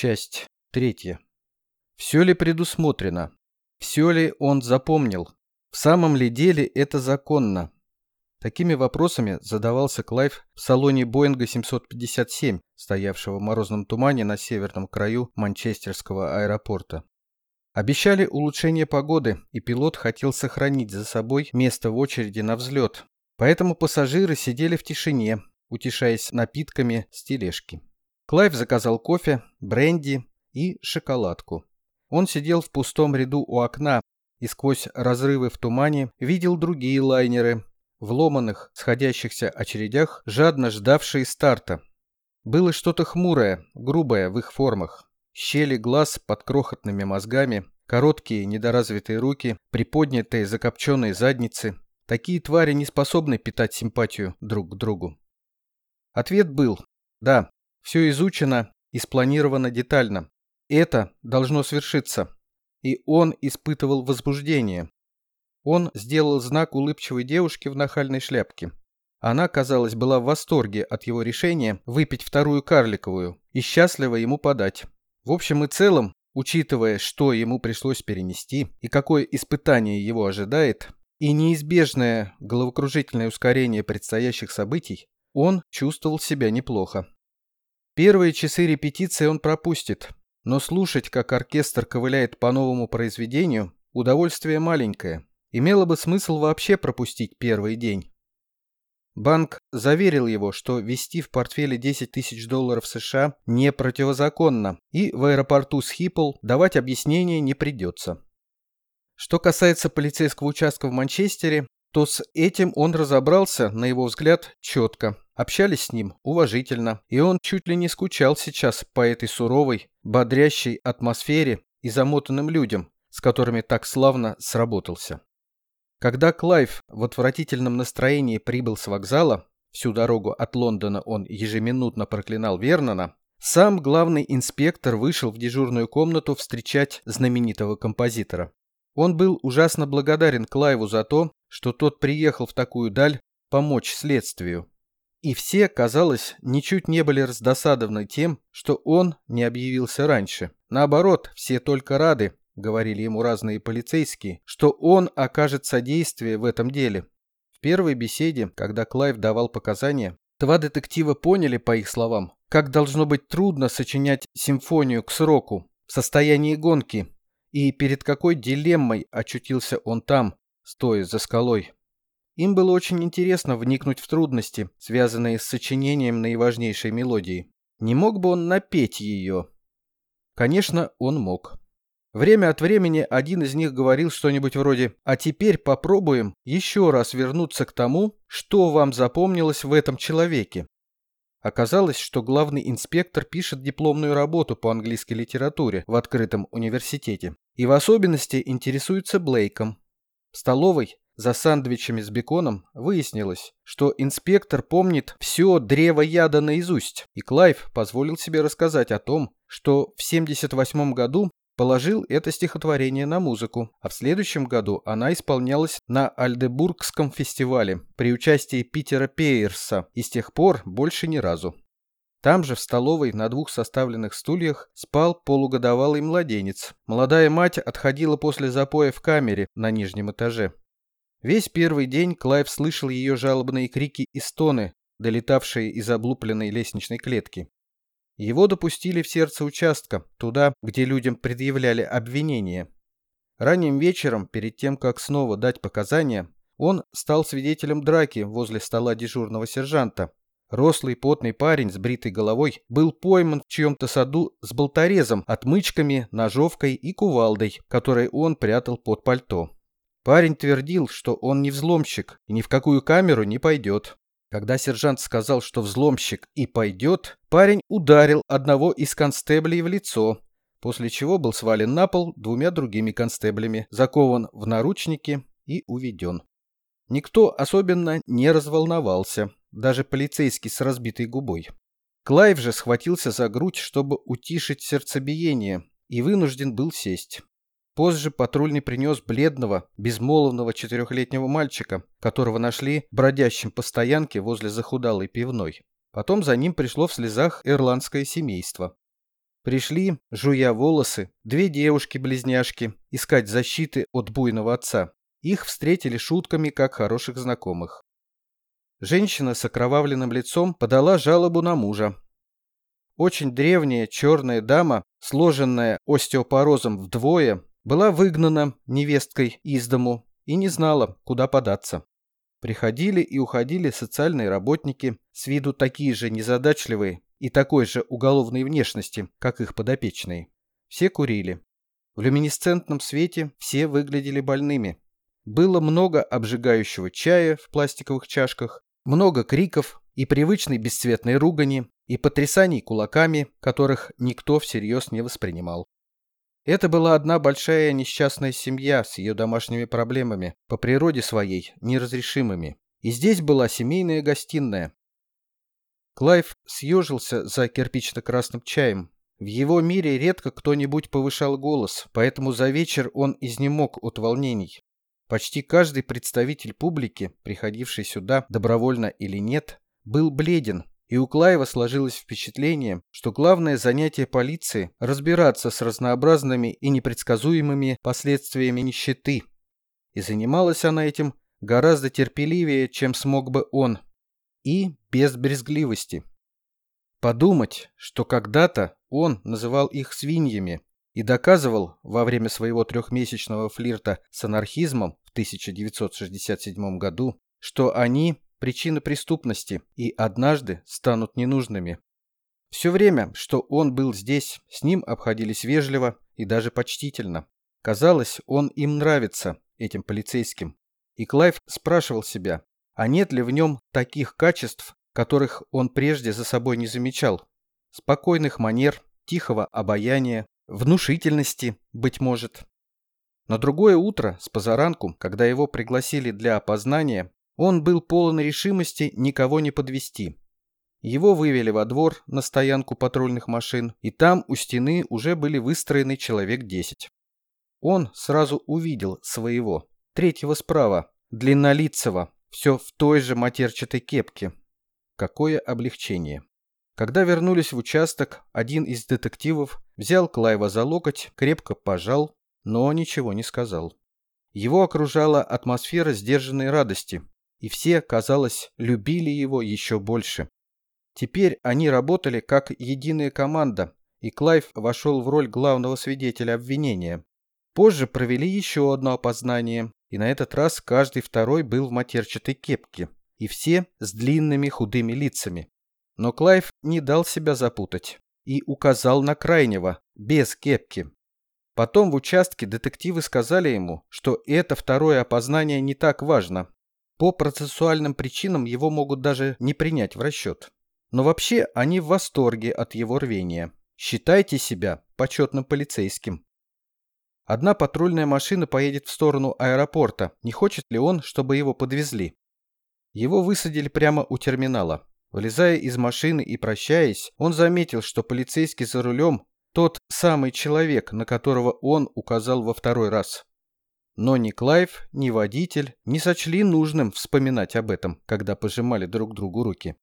Часть третья. Все ли предусмотрено? Все ли он запомнил? В самом ли деле это законно? Такими вопросами задавался Клайв в салоне Боинга 757, стоявшего в морозном тумане на северном краю Манчестерского аэропорта. Обещали улучшение погоды, и пилот хотел сохранить за собой место в очереди на взлет. Поэтому пассажиры сидели в тишине, утешаясь напитками с тележки. Клайв заказал кофе, бренди и шоколадку. Он сидел в пустом ряду у окна и сквозь разрывы в тумане видел другие лайнеры, в ломаных, сходящихся очередях, жадно ждавшие старта. Было что-то хмурое, грубое в их формах. Щели глаз под крохотными мозгами, короткие недоразвитые руки, приподнятые закопченные задницы. Такие твари не способны питать симпатию друг к другу. Ответ был «Да, все изучено и спланировано детально. Это должно свершиться». И он испытывал возбуждение. Он сделал знак улыбчивой девушке в нахальной шляпке. Она, казалось, была в восторге от его решения выпить вторую карликовую и счастливо ему подать. В общем и целом, учитывая, что ему пришлось перенести и какое испытание его ожидает, и неизбежное головокружительное ускорение предстоящих событий, он чувствовал себя неплохо. Первые часы репетиции он пропустит, но слушать, как оркестр ковыляет по новому произведению, удовольствие маленькое. Имело бы смысл вообще пропустить первый день. Банк заверил его, что вести в портфеле 10 тысяч долларов США не противозаконно, и в аэропорту Схиппл давать объяснения не придется. Что касается полицейского участка в Манчестере, то с этим он разобрался, на его взгляд, четко. Общались с ним уважительно, и он чуть ли не скучал сейчас по этой суровой, бодрящей атмосфере и замотанным людям, с которыми так славно сработался. Когда Клайв в отвратительном настроении прибыл с вокзала, всю дорогу от Лондона он ежеминутно проклинал Вернона, сам главный инспектор вышел в дежурную комнату встречать знаменитого композитора. Он был ужасно благодарен Клайву за то, что тот приехал в такую даль помочь следствию. И все, казалось, ничуть не были раздосадованы тем, что он не объявился раньше. Наоборот, все только рады, говорили ему разные полицейские, что он окажет содействие в этом деле. В первой беседе, когда Клайв давал показания, два детектива поняли, по их словам, как должно быть трудно сочинять симфонию к сроку, в состоянии гонки, и перед какой дилеммой очутился он там, стоя за скалой. Им было очень интересно вникнуть в трудности, связанные с сочинением наиважнейшей мелодии. Не мог бы он напеть ее? Конечно, он мог. Время от времени один из них говорил что-нибудь вроде «А теперь попробуем еще раз вернуться к тому, что вам запомнилось в этом человеке». Оказалось, что главный инспектор пишет дипломную работу по английской литературе в открытом университете и в особенности интересуется Блейком. В столовой за сандвичами с беконом выяснилось, что инспектор помнит все древо яда наизусть, и Клайв позволил себе рассказать о том, что в 78 году положил это стихотворение на музыку, а в следующем году она исполнялась на Альдебургском фестивале при участии Питера Пейерса и с тех пор больше ни разу. Там же в столовой на двух составленных стульях спал полугодовалый младенец. Молодая мать отходила после запоя в камере на нижнем этаже. Весь первый день Клайв слышал ее жалобные крики и стоны, долетавшие из облупленной лестничной клетки. Его допустили в сердце участка, туда, где людям предъявляли обвинения. Ранним вечером, перед тем, как снова дать показания, он стал свидетелем драки возле стола дежурного сержанта. Рослый потный парень с бритой головой был пойман в чьем-то саду с болторезом, отмычками, ножовкой и кувалдой, которые он прятал под пальто. Парень твердил, что он не взломщик и ни в какую камеру не пойдет. Когда сержант сказал, что взломщик и пойдет, парень ударил одного из констеблей в лицо, после чего был свален на пол двумя другими констеблями, закован в наручники и уведен. Никто особенно не разволновался, даже полицейский с разбитой губой. Клайв же схватился за грудь, чтобы утишить сердцебиение, и вынужден был сесть. Позже патрульный принес бледного, безмолвного четырехлетнего мальчика, которого нашли бродящим по стоянке возле захудалой пивной. Потом за ним пришло в слезах ирландское семейство. Пришли, жуя волосы, две девушки-близняшки искать защиты от буйного отца. Их встретили шутками, как хороших знакомых. Женщина с окровавленным лицом подала жалобу на мужа. Очень древняя черная дама, сложенная остеопорозом вдвое, была выгнана невесткой из дому и не знала, куда податься. Приходили и уходили социальные работники, с виду такие же незадачливые и такой же уголовной внешности, как их подопечные. Все курили. В люминесцентном свете все выглядели больными. Было много обжигающего чая в пластиковых чашках, много криков и привычной бесцветной ругани, и потрясаний кулаками, которых никто всерьез не воспринимал. Это была одна большая несчастная семья с ее домашними проблемами, по природе своей неразрешимыми. И здесь была семейная гостиная. Клайв съежился за кирпично-красным чаем. В его мире редко кто-нибудь повышал голос, поэтому за вечер он изнемог от волнений. Почти каждый представитель публики, приходивший сюда, добровольно или нет, был бледен и у Клаева сложилось впечатление, что главное занятие полиции – разбираться с разнообразными и непредсказуемыми последствиями нищеты. И занималась она этим гораздо терпеливее, чем смог бы он. И без брезгливости. Подумать, что когда-то он называл их свиньями и доказывал во время своего трехмесячного флирта с анархизмом в 1967 году, что они причины преступности и однажды станут ненужными. Все время, что он был здесь, с ним обходились вежливо и даже почтительно. Казалось, он им нравится, этим полицейским. И Клайв спрашивал себя, а нет ли в нем таких качеств, которых он прежде за собой не замечал. Спокойных манер, тихого обаяния, внушительности, быть может. На другое утро, с позаранку, когда его пригласили для опознания, он был полон решимости никого не подвести. Его вывели во двор на стоянку патрульных машин, и там у стены уже были выстроены человек десять. Он сразу увидел своего, третьего справа, длиннолицего, все в той же матерчатой кепке. Какое облегчение. Когда вернулись в участок, один из детективов взял Клайва за локоть, крепко пожал, но ничего не сказал. Его окружала атмосфера сдержанной радости, и все, казалось, любили его еще больше. Теперь они работали как единая команда, и Клайв вошел в роль главного свидетеля обвинения. Позже провели еще одно опознание, и на этот раз каждый второй был в матерчатой кепке, и все с длинными худыми лицами. Но Клайв не дал себя запутать и указал на крайнего, без кепки. Потом в участке детективы сказали ему, что это второе опознание не так важно, по процессуальным причинам его могут даже не принять в расчет. Но вообще они в восторге от его рвения. Считайте себя почетным полицейским. Одна патрульная машина поедет в сторону аэропорта. Не хочет ли он, чтобы его подвезли? Его высадили прямо у терминала. Вылезая из машины и прощаясь, он заметил, что полицейский за рулем тот самый человек, на которого он указал во второй раз. Но ни Клайв, ни водитель не сочли нужным вспоминать об этом, когда пожимали друг другу руки.